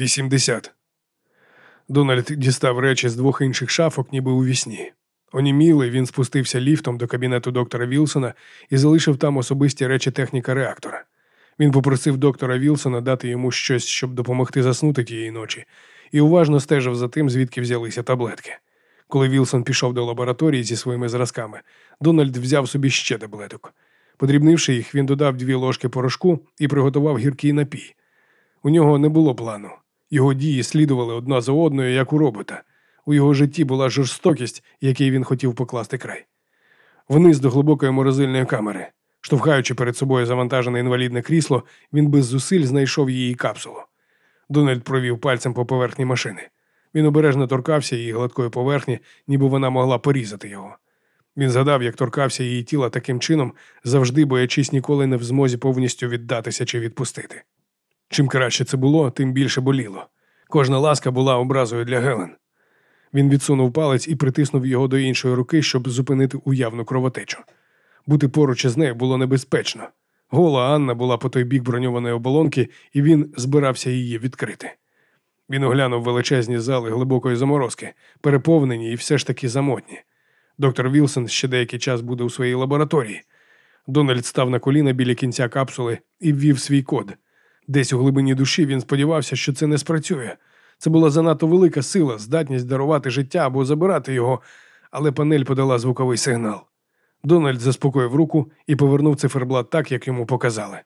80. Дональд дістав речі з двох інших шафок, ніби у вісні. Онімілий він спустився ліфтом до кабінету доктора Вілсона і залишив там особисті речі техніка реактора. Він попросив доктора Вілсона дати йому щось, щоб допомогти заснути тієї ночі, і уважно стежив за тим, звідки взялися таблетки. Коли Вілсон пішов до лабораторії зі своїми зразками, Дональд взяв собі ще таблеток. Подрібнивши їх, він додав дві ложки порошку і приготував гіркий напій. У нього не було плану. Його дії слідували одна за одною, як у робота. У його житті була жорстокість, якій він хотів покласти край. Вниз до глибокої морозильної камери. Штовхаючи перед собою завантажене інвалідне крісло, він без зусиль знайшов її капсулу. Дональд провів пальцем по поверхні машини. Він обережно торкався її гладкої поверхні, ніби вона могла порізати його. Він згадав, як торкався її тіла таким чином, завжди боячись ніколи не в змозі повністю віддатися чи відпустити. Чим краще це було, тим більше боліло. Кожна ласка була образою для Гелен. Він відсунув палець і притиснув його до іншої руки, щоб зупинити уявну кровотечу. Бути поруч із нею було небезпечно. Гола Анна була по той бік броньованої оболонки, і він збирався її відкрити. Він оглянув величезні зали глибокої заморозки, переповнені і все ж таки замотні. Доктор Вілсон ще деякий час буде у своїй лабораторії. Дональд став на коліна біля кінця капсули і ввів свій код. Десь у глибині душі він сподівався, що це не спрацює. Це була занадто велика сила, здатність дарувати життя або забирати його, але панель подала звуковий сигнал. Дональд заспокоїв руку і повернув циферблат так, як йому показали.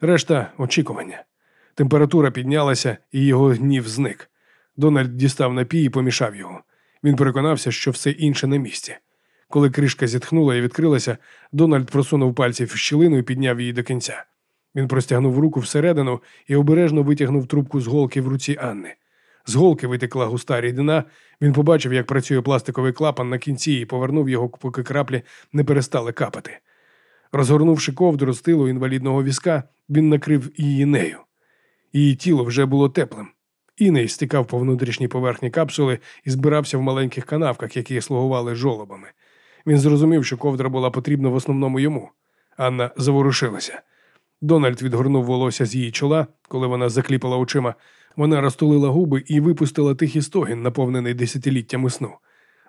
Решта очікування. Температура піднялася, і його гнів зник. Дональд дістав напій і помішав його. Він переконався, що все інше на місці. Коли кришка зітхнула і відкрилася, Дональд просунув пальці в щілину і підняв її до кінця. Він простягнув руку всередину і обережно витягнув трубку з голки в руці Анни. З голки витекла густа рідина. Він побачив, як працює пластиковий клапан на кінці і повернув його, поки краплі не перестали капати. Розгорнувши ковдру з тилу інвалідного візка, він накрив її нею. Її тіло вже було теплим. Іней стікав по внутрішній поверхні капсули і збирався в маленьких канавках, які слугували жолобами. Він зрозумів, що ковдра була потрібна в основному йому. Анна заворушилася. Дональд відгорнув волосся з її чола, коли вона закліпала очима. Вона розтулила губи і випустила тихий стогін, наповнений десятиліттями сну.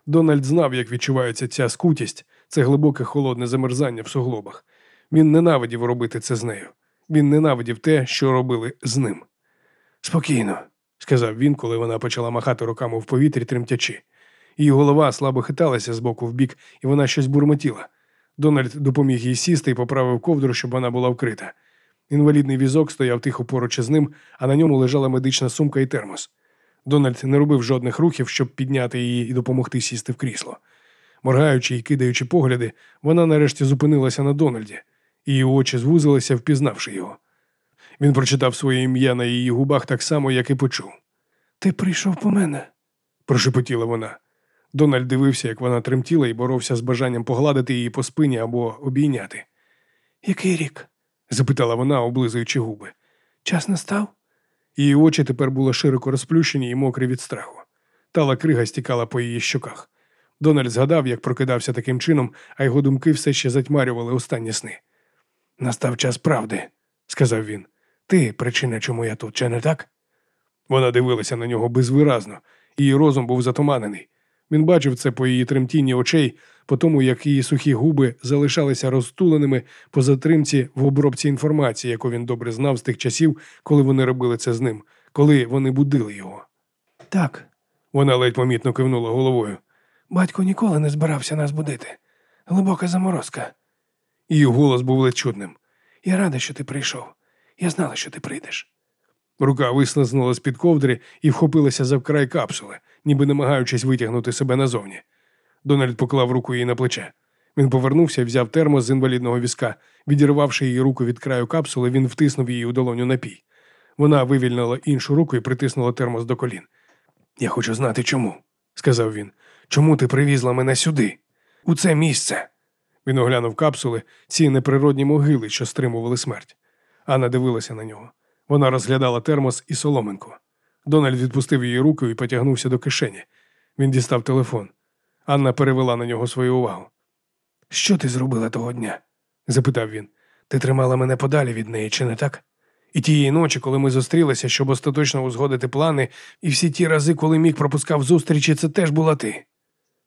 Дональд знав, як відчувається ця скутість, це глибоке холодне замерзання в суглобах. Він ненавидів робити це з нею. Він ненавидів те, що робили з ним. Спокійно, сказав він, коли вона почала махати руками в повітрі, тремтячи. Її голова слабо хиталася з боку в бік, і вона щось бурмотіла. Дональд допоміг їй сісти і поправив ковдру, щоб вона була вкрита. Інвалідний візок стояв тихо поруч із ним, а на ньому лежала медична сумка і термос. Дональд не робив жодних рухів, щоб підняти її і допомогти сісти в крісло. Моргаючи і кидаючи погляди, вона нарешті зупинилася на Дональді. Її очі звузилися, впізнавши його. Він прочитав своє ім'я на її губах так само, як і почув. Ти прийшов по мене, прошепотіла вона. Дональд дивився, як вона тремтіла і боровся з бажанням погладити її по спині або обійняти. Який рік? Запитала вона, облизуючи губи. Час настав? Її очі тепер були широко розплющені і мокрі від страху. Тала крига стікала по її щоках. Дональд згадав, як прокидався таким чином, а його думки все ще затьмарювали останні сни. Настав час правди, сказав він. Ти причина, чому я тут, чи не так? Вона дивилася на нього безвиразно, її розум був затуманений. Він бачив це по її тремтінні очей, по тому, як її сухі губи залишалися розтуленими по затримці в обробці інформації, яку він добре знав з тих часів, коли вони робили це з ним, коли вони будили його. Так, вона ледь помітно кивнула головою. Батько ніколи не збирався нас будити. Глибока заморозка. Її голос був ледь чудним. Я рада, що ти прийшов. Я знала, що ти прийдеш. Рука вислизнула з під ковдри і вхопилася за вкрай капсули, ніби намагаючись витягнути себе назовні. Дональд поклав руку їй на плече. Він повернувся і взяв термос з інвалідного візка. Відірвавши її руку від краю капсули, він втиснув її у долоню напій. Вона вивільнила іншу руку і притиснула термос до колін. Я хочу знати чому, сказав він. Чому ти привізла мене сюди? У це місце. Він оглянув капсули, ці неприродні могили, що стримували смерть. Анна дивилася на нього. Вона розглядала термос і соломинку. Дональд відпустив її руку і потягнувся до кишені. Він дістав телефон. Анна перевела на нього свою увагу. Що ти зробила того дня? запитав він. Ти тримала мене подалі від неї, чи не так? І тієї ночі, коли ми зустрілися, щоб остаточно узгодити плани, і всі ті рази, коли мік пропускав зустрічі, це теж була ти.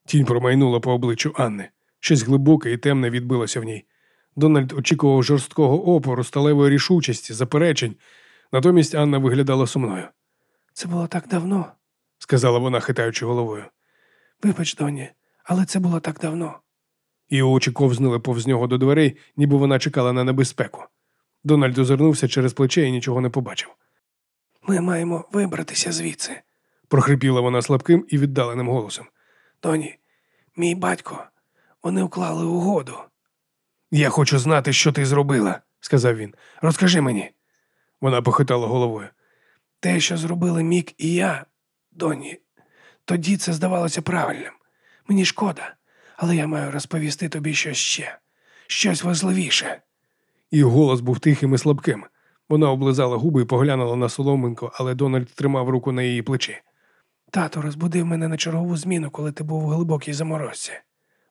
Тінь промайнула по обличчю Анни. Щось глибоке і темне відбилося в ній. Дональд очікував жорсткого опору, сталевої рішучості, заперечень. Натомість Анна виглядала сумною. Це було так давно, сказала вона, хитаючи головою. Вибач, доні, але це було так давно. Її очі ковзнули повз нього до дверей, ніби вона чекала на небезпеку. Дональд озирнувся через плече і нічого не побачив. Ми маємо вибратися звідси, прохрипіла вона слабким і віддаленим голосом. Доні, мій батько, вони уклали угоду. Я хочу знати, що ти зробила, сказав він. Розкажи мені. Вона похитала головою. Те, що зробили Мік і я, доні, тоді це здавалося правильним. Мені шкода, але я маю розповісти тобі щось ще, щось важливіше. Її голос був тихим і слабким. Вона облизала губи і поглянула на соломинку, але Дональд тримав руку на її плечі. Тато розбудив мене на чергову зміну, коли ти був у глибокій заморозці.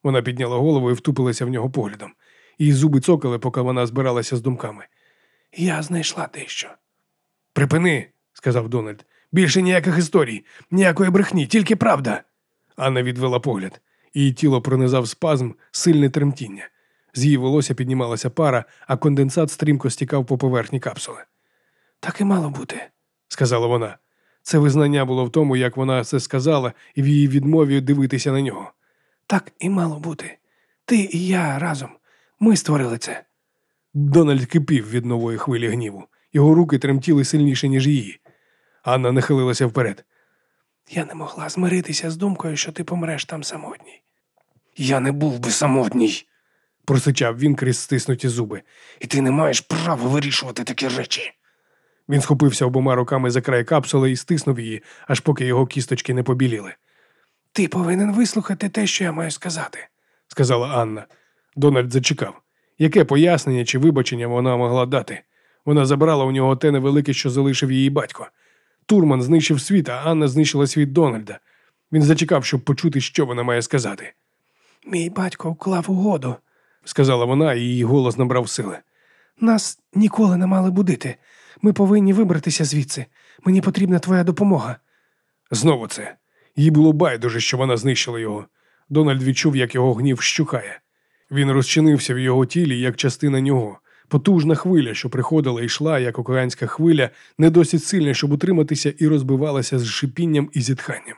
Вона підняла голову і втупилася в нього поглядом. Її зуби цокали, поки вона збиралася з думками. Я знайшла дещо. Припини, сказав Дональд. Більше ніяких історій, ніякої брехні, тільки правда. Анна відвела погляд. Її тіло пронизав спазм, сильне тремтіння. З її волосся піднімалася пара, а конденсат стрімко стікав по поверхні капсули. Так і мало бути, сказала вона. Це визнання було в тому, як вона це сказала, і в її відмові дивитися на нього. Так і мало бути. Ти і я разом. Ми створили це. Дональд кипів від нової хвилі гніву. Його руки тремтіли сильніше, ніж її. Анна нахилилася вперед. Я не могла змиритися з думкою, що ти помреш там самотній. Я не був би самотній, просичав він крізь стиснуті зуби. І ти не маєш права вирішувати такі речі. Він схопився обома руками за край капсули і стиснув її, аж поки його кісточки не побіліли. Ти повинен вислухати те, що я маю сказати, сказала Анна. Дональд зачекав. Яке пояснення чи вибачення вона могла дати? Вона забрала у нього те невелике, що залишив її батько. Турман знищив світ, а Анна знищила світ Дональда. Він зачекав, щоб почути, що вона має сказати. Мій батько вклав угоду, сказала вона, і її голос набрав сили. Нас ніколи не мали будити. Ми повинні вибратися звідси. Мені потрібна твоя допомога. Знову це. Їй було байдуже, що вона знищила його. Дональд відчув, як його гнів щукає. Він розчинився в його тілі як частина нього. Потужна хвиля, що приходила і йшла, як океанська хвиля, не досить сильна, щоб утриматися, і розбивалася з шипінням і зітханням.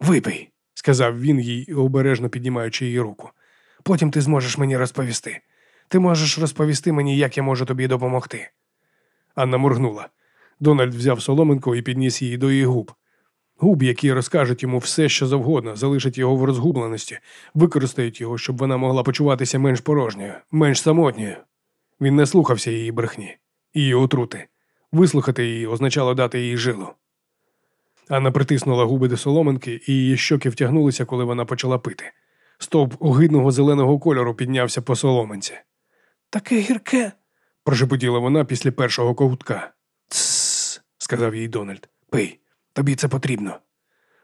Випий, сказав він їй, обережно піднімаючи її руку. Потім ти зможеш мені розповісти. Ти можеш розповісти мені, як я можу тобі допомогти. Анна моргнула. Дональд взяв соломинку і підніс її до її губ. Губ, які розкажуть йому все, що завгодно, залишать його в розгубленості, використають його, щоб вона могла почуватися менш порожньою, менш самотньою. Він не слухався її брехні, її отрути. Вислухати її означало дати їй жилу. Анна притиснула губи до соломинки, і її щоки втягнулися, коли вона почала пити. Стовп огидного зеленого кольору піднявся по соломинці. Таке гірке, прошепотіла вона після першого ковтка. Тссс, сказав їй Дональд. Пий, тобі це потрібно.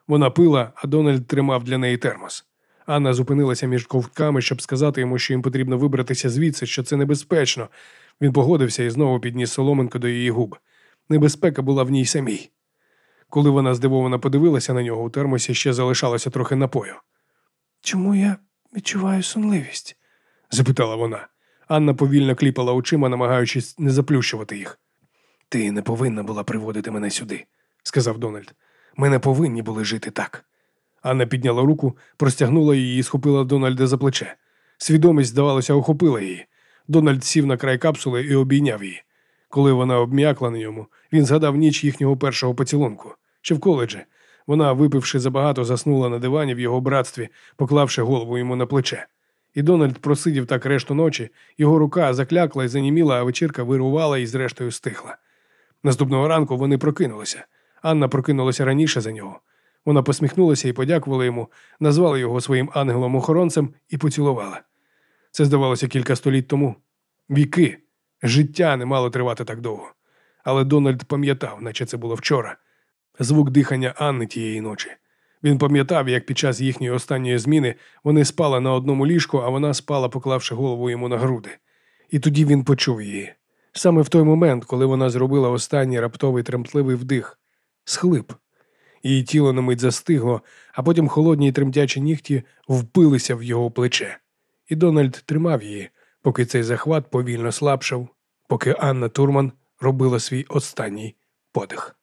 Вона пила, а Дональд тримав для неї термос. Анна зупинилася між ковтками, щоб сказати йому, що їм потрібно вибратися звідси, що це небезпечно. Він погодився і знову підніс соломинку до її губ. Небезпека була в ній самій. Коли вона здивовано подивилася на нього, у термосі ще залишалося трохи напою. Чому я відчуваю сонливість? запитала вона. Анна повільно кліпала очима, намагаючись не заплющувати їх. Ти не повинна була приводити мене сюди, сказав Дональд. Ми не повинні були жити так. Анна підняла руку, простягнула її і схопила Дональда за плече. Свідомість, здавалося, охопила її. Дональд сів на край капсули і обійняв її. Коли вона обм'якла на ньому, він згадав ніч їхнього першого поцілунку. Ще в коледжі. Вона, випивши забагато, заснула на дивані в його братстві, поклавши голову йому на плече. І Дональд просидів так решту ночі, його рука заклякла і заніміла, а вечірка вирувала і зрештою стихла. Наступного ранку вони прокинулися. Анна прокинулася раніше за нього. Вона посміхнулася і подякувала йому, назвала його своїм ангелом-охоронцем і поцілувала. Це здавалося кілька століть тому. Віки, життя не мало тривати так довго. Але Дональд пам'ятав, наче це було вчора, звук дихання Анни тієї ночі. Він пам'ятав, як під час їхньої останньої зміни вони спали на одному ліжку, а вона спала, поклавши голову йому на груди. І тоді він почув її. Саме в той момент, коли вона зробила останній раптовий тремтливий вдих, схлип. Її тіло на мить застигло, а потім холодні й тремтячі нігті впилися в його плече. І Дональд тримав її, поки цей захват повільно слабшав, поки Анна Турман робила свій останній подих.